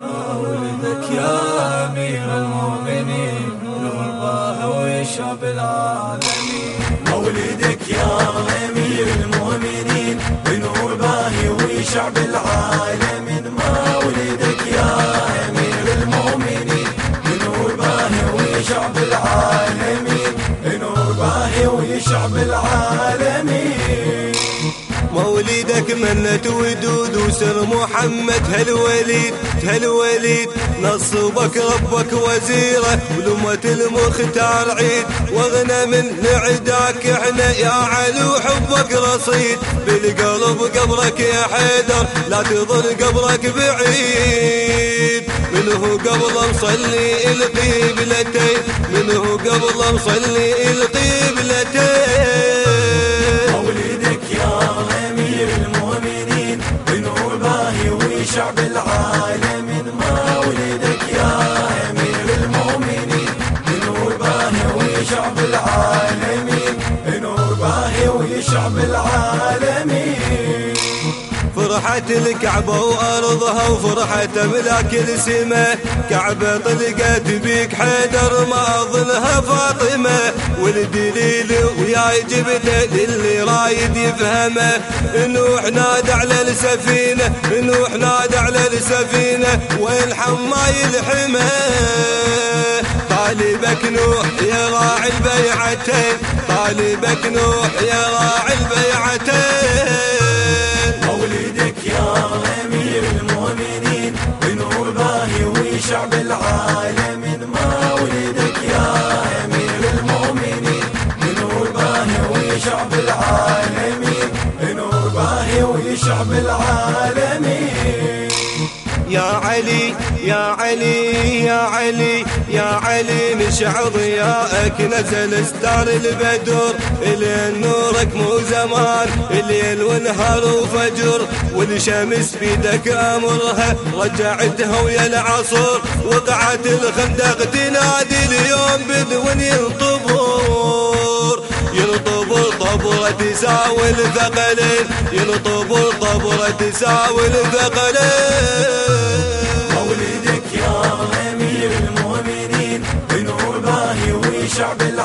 ولدك يا أمير المؤمنين نور باهوي شعب العالمين. مولدك يا أمير المؤمنين بنور باهي وشعب العالمين. مولدك يا أمير المؤمنين بنور باهي وشعب منت ودود وسر محمد هالوليد هالوليد. نصبك ربك وزيره ولمة المختار عيد. واغنى من نعداك إحنا يا علي وحبك رصيد. بالقلب قبرك يا حيدر لا تظل قبرك بعيد. منه قبل مصلي القبلتين منه قبل مصلي فرحة الكعبة وأرضها وفرحة ملاك السماء كعبة طلقت بيك حيدر ما أظنها فاطمة. والدليل ويا جبته للي رايد يفهمه. نوح نادى على السفينة نوح نادى على السفينة. وين حماي الحمى؟ طالبك نوح يا راعي البيعتين. طالبك نوح يا راعي يا علي يا علي يا علي يا علي مشع ضياءك نزل ستار البدر. الليل نورك مو زمان الليل ونهار وفجر. والشمس بيدك أمرها رجعتها ويا العصر. وقعت الخندق تنادي اليوم بدون ينطبور طبرة تساوي الثقلين ينطبر طبرة تساوي الثقلين. شعب العالمين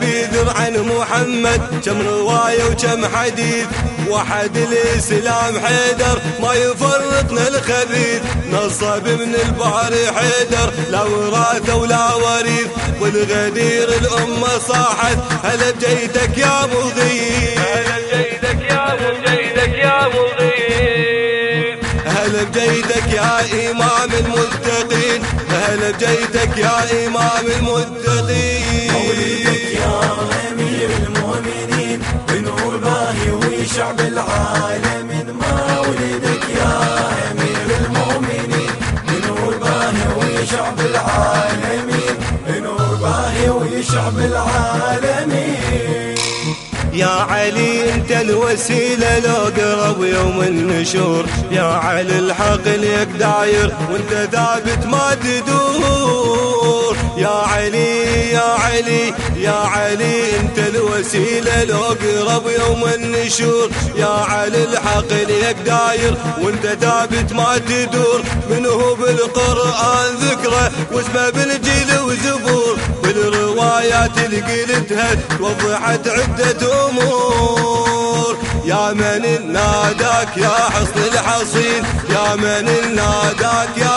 ذر عن محمد كم رواية وكم حديث. وحد الإسلام حيدر ما يفرقنا الخبيث. نصب من البحر حيدر لا وراثه ولا وريث. والغدير الأمة صاحت هلا بجيتك يا مغيث هلا بجيتك يا مغيث يا مغيث هلا بجيتك يا إمام المتقين؟ هلا بجيتك يا إمام المتقين؟ باهي وشعب العالمين مولدك يا أمير المؤمنين. بنور باهي وشعب العالمين. بنور باهي وشعب العالمين. يا علي أنت الوسيلة لو قرب يوم النشور. يا علي الحق ليك داير وأنت ثابت ما تدور. علي يا علي أنت الوسيلة لو قرب يوم النشور. يا علي الحق ليك داير وأنت ثابت ما تدور. منه بالقرآن ذكره واسمه بالجيل وزبور. بالروايات اللي قلتها توضحت عدة أمور. يا من ناداك يا حصن الحصين يا من ناداك يا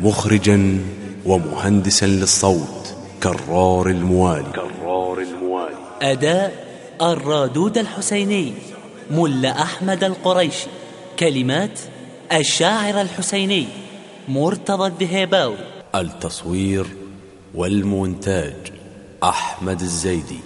مخرجا ومهندسا للصوت كرار الموالي. كرار الموالي. أداء الرادود الحسيني ملا أحمد القريشي كلمات الشاعر الحسيني مرتضى الذهيباوي التصوير والمونتاج أحمد الزيدي.